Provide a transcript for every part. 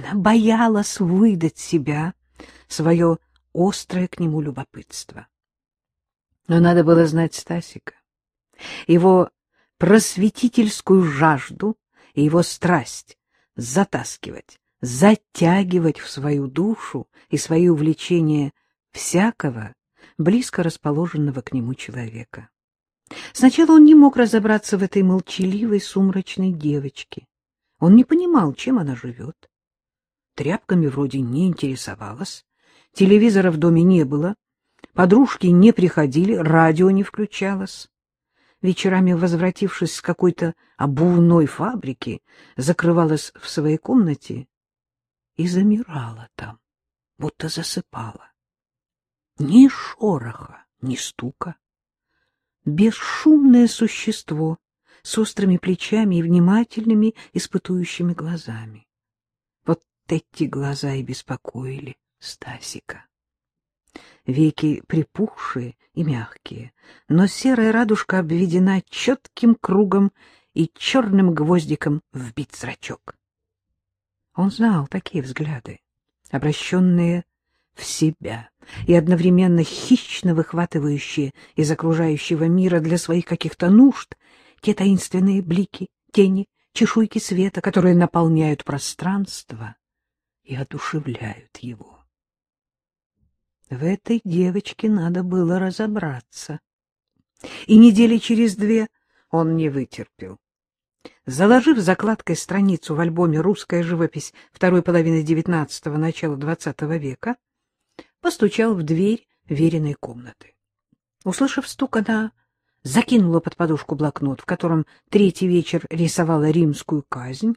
Она боялась выдать себя, свое острое к нему любопытство. Но надо было знать Стасика, его просветительскую жажду и его страсть затаскивать, затягивать в свою душу и свои увлечения всякого, близко расположенного к нему человека. Сначала он не мог разобраться в этой молчаливой, сумрачной девочке. Он не понимал, чем она живет. Тряпками вроде не интересовалась, телевизора в доме не было, подружки не приходили, радио не включалось. Вечерами, возвратившись с какой-то обувной фабрики, закрывалась в своей комнате и замирала там, будто засыпала. Ни шороха, ни стука. Бесшумное существо с острыми плечами и внимательными, испытующими глазами. Вот эти глаза и беспокоили Стасика. Веки припухшие и мягкие, но серая радужка обведена четким кругом и черным гвоздиком вбит зрачок. Он знал такие взгляды, обращенные в себя и одновременно хищно выхватывающие из окружающего мира для своих каких-то нужд те таинственные блики, тени, чешуйки света, которые наполняют пространство и одушевляют его. В этой девочке надо было разобраться. И недели через две он не вытерпел. Заложив закладкой страницу в альбоме «Русская живопись» второй половины XIX – начала XX века, постучал в дверь веренной комнаты. Услышав стук, она закинула под подушку блокнот, в котором третий вечер рисовала римскую казнь,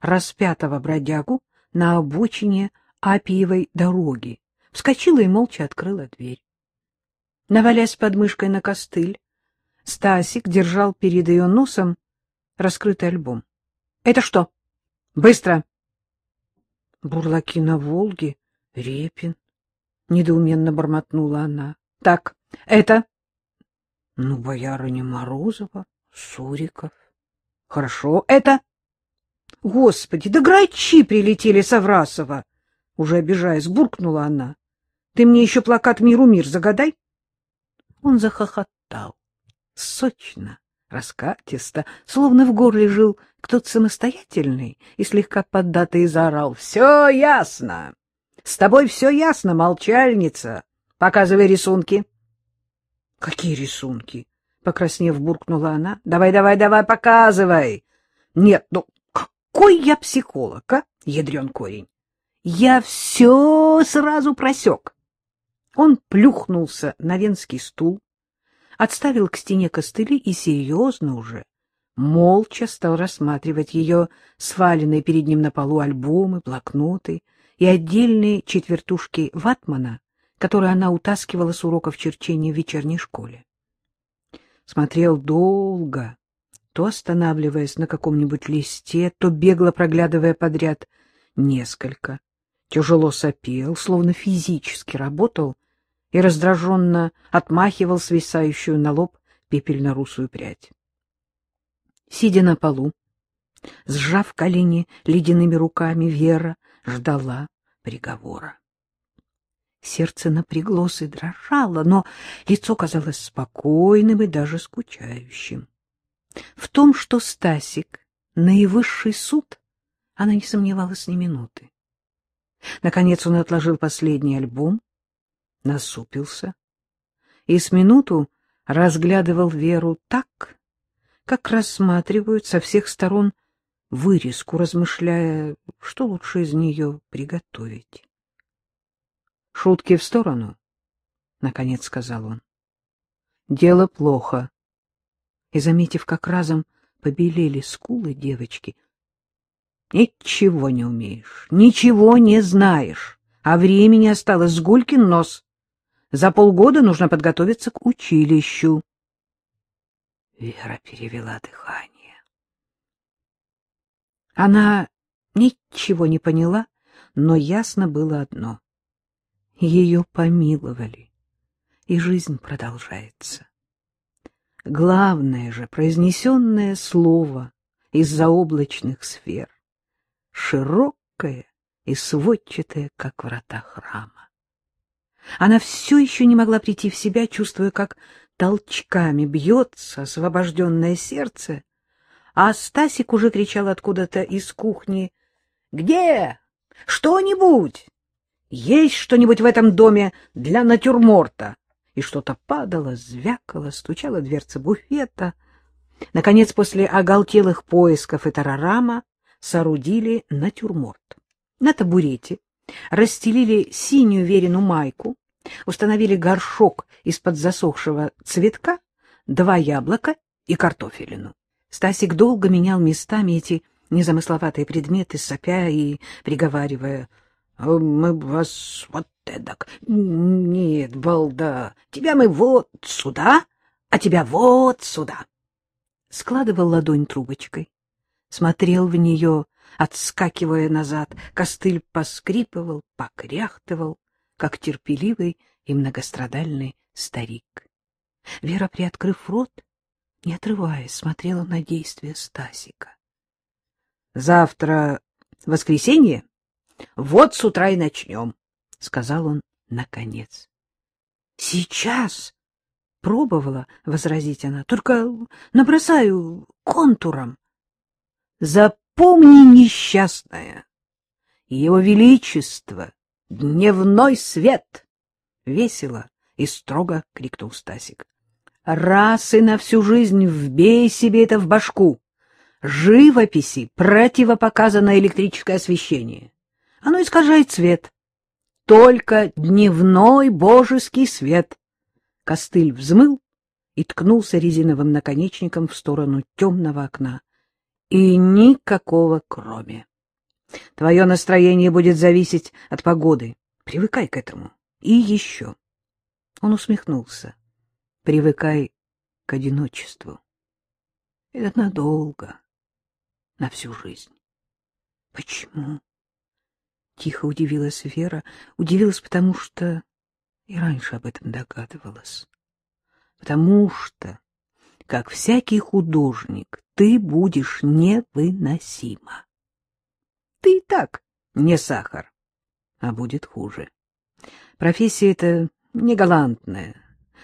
распятого бродягу на обочине Апиевой дороги, вскочила и молча открыла дверь. Навалясь под мышкой на костыль, Стасик держал перед ее носом раскрытый альбом. — Это что? Быстро! Бурлаки на Волге, Репин. — недоуменно бормотнула она. — Так, это... — Ну, боярыня Морозова, Суриков. — Хорошо, это... — Господи, да грачи прилетели с Аврасова! — уже обижаясь, буркнула она. — Ты мне еще плакат «Миру мир» загадай. Он захохотал. Сочно, раскатисто, словно в горле жил кто-то самостоятельный и слегка поддатый заорал. — Все ясно! С тобой все ясно, молчальница. Показывай рисунки. — Какие рисунки? — покраснев, буркнула она. — Давай, давай, давай, показывай. — Нет, ну какой я психолог, а, ядрен корень? Я все сразу просек. Он плюхнулся на венский стул, отставил к стене костыли и серьезно уже, молча стал рассматривать ее сваленные перед ним на полу альбомы, блокноты, и отдельные четвертушки ватмана, которые она утаскивала с уроков черчения в вечерней школе. Смотрел долго, то останавливаясь на каком-нибудь листе, то бегло проглядывая подряд несколько, тяжело сопел, словно физически работал и раздраженно отмахивал свисающую на лоб пепельно-русую прядь. Сидя на полу, сжав колени ледяными руками, Вера ждала приговора. Сердце напряглось и дрожало, но лицо казалось спокойным и даже скучающим. В том, что Стасик — наивысший суд, она не сомневалась ни минуты. Наконец он отложил последний альбом, насупился и с минуту разглядывал Веру так, как рассматривают со всех сторон вырезку, размышляя, что лучше из нее приготовить. — Шутки в сторону, — наконец сказал он. — Дело плохо. И, заметив, как разом побелели скулы девочки, — Ничего не умеешь, ничего не знаешь, а времени осталось с гулькин нос. За полгода нужно подготовиться к училищу. Вера перевела дыхание. Она ничего не поняла, но ясно было одно. Ее помиловали, и жизнь продолжается. Главное же произнесенное слово из заоблачных сфер — широкое и сводчатые, как врата храма. Она все еще не могла прийти в себя, чувствуя, как толчками бьется освобожденное сердце, а Стасик уже кричал откуда-то из кухни. — Где? Что-нибудь? Есть что-нибудь в этом доме для натюрморта? И что-то падало, звякало, стучала дверца буфета. Наконец, после оголтелых поисков и тарарама соорудили натюрморт. На табурете расстелили синюю верину майку, установили горшок из-под засохшего цветка, два яблока и картофелину. Стасик долго менял местами эти незамысловатые предметы, сопя и приговаривая, «А мы вас вот эдак, нет, балда, тебя мы вот сюда, а тебя вот сюда». Складывал ладонь трубочкой, смотрел в нее, отскакивая назад, костыль поскрипывал, покряхтывал, как терпеливый и многострадальный старик. Вера, приоткрыв рот, не отрываясь, смотрела на действия Стасика. — Завтра воскресенье? Вот с утра и начнем, — сказал он наконец. — Сейчас? — пробовала возразить она. — Только набросаю контуром. — Запомни, несчастная, его величество — дневной свет! — весело и строго крикнул Стасик. — Раз и на всю жизнь вбей себе это в башку! Живописи противопоказано электрическое освещение. Оно искажает цвет. Только дневной божеский свет. Костыль взмыл и ткнулся резиновым наконечником в сторону темного окна. И никакого кроме. Твое настроение будет зависеть от погоды. Привыкай к этому. И еще. Он усмехнулся. Привыкай к одиночеству. Это надолго, на всю жизнь. Почему? Тихо удивилась Вера. Удивилась, потому что и раньше об этом догадывалась. Потому что, как всякий художник, ты будешь невыносима. Ты и так не сахар, а будет хуже. Профессия эта не галантная,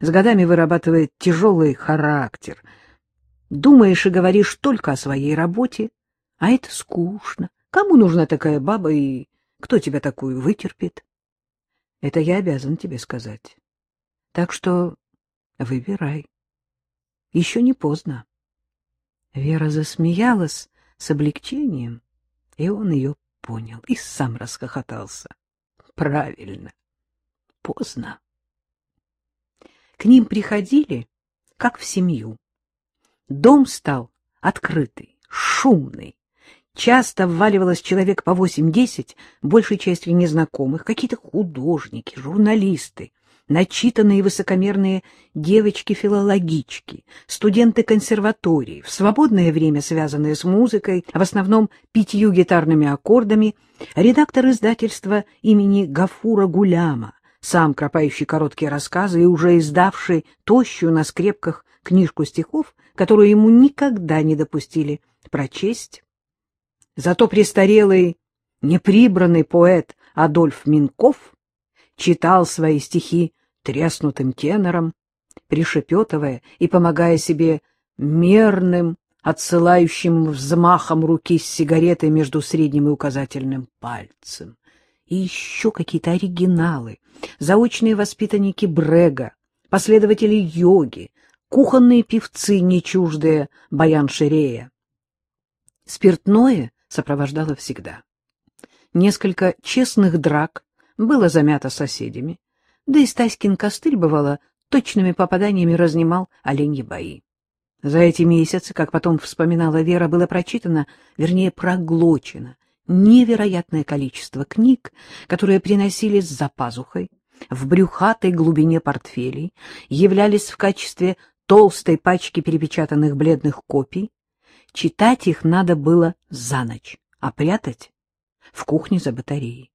с годами вырабатывает тяжелый характер. Думаешь и говоришь только о своей работе, а это скучно. Кому нужна такая баба и кто тебя такую вытерпит? Это я обязан тебе сказать. Так что выбирай. Еще не поздно. Вера засмеялась с облегчением и он ее понял и сам расхохотался. Правильно. Поздно. К ним приходили, как в семью. Дом стал открытый, шумный. Часто вваливалось человек по восемь-десять, большей частью незнакомых, какие-то художники, журналисты, начитанные высокомерные девочки-филологички, студенты консерватории, в свободное время связанные с музыкой, в основном пятью гитарными аккордами, редактор издательства имени Гафура Гуляма, сам кропающий короткие рассказы и уже издавший тощую на скрепках книжку стихов, которую ему никогда не допустили прочесть. Зато престарелый, неприбранный поэт Адольф Минков читал свои стихи треснутым тенором, пришепетывая и помогая себе мерным, отсылающим взмахом руки с сигаретой между средним и указательным пальцем. И еще какие-то оригиналы, заочные воспитанники Брега, последователи йоги, кухонные певцы, не чуждые Баян-Ширея. Спиртное сопровождало всегда. Несколько честных драк было замято соседями, да и Стаськин костыль, бывало, точными попаданиями разнимал оленьи бои. За эти месяцы, как потом вспоминала Вера, было прочитано, вернее, проглочено невероятное количество книг, которые приносились за пазухой, в брюхатой глубине портфелей, являлись в качестве толстой пачки перепечатанных бледных копий. Читать их надо было за ночь, а прятать — в кухне за батареей.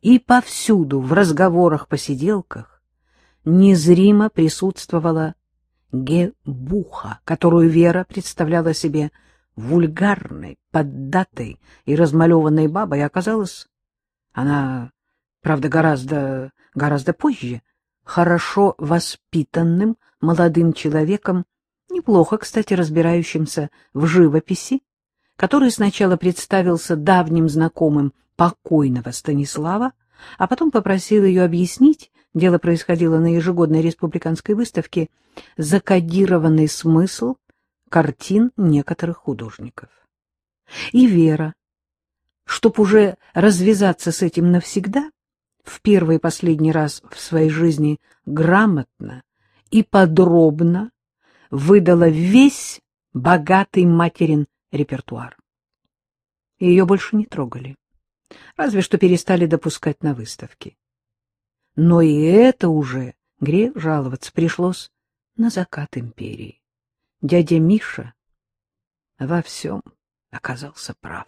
И повсюду в разговорах-посиделках незримо присутствовала гебуха, которую Вера представляла себе вульгарной, поддатой и размалеванной бабой, оказалась Она, правда, гораздо, гораздо позже, хорошо воспитанным молодым человеком, неплохо, кстати, разбирающимся в живописи, который сначала представился давним знакомым покойного Станислава, а потом попросил ее объяснить, дело происходило на ежегодной республиканской выставке, закодированный смысл картин некоторых художников. И Вера, чтоб уже развязаться с этим навсегда, в первый и последний раз в своей жизни грамотно и подробно выдала весь богатый материн репертуар. Ее больше не трогали, разве что перестали допускать на выставки. Но и это уже, грех жаловаться, пришлось на закат империи. Дядя Миша во всем оказался прав.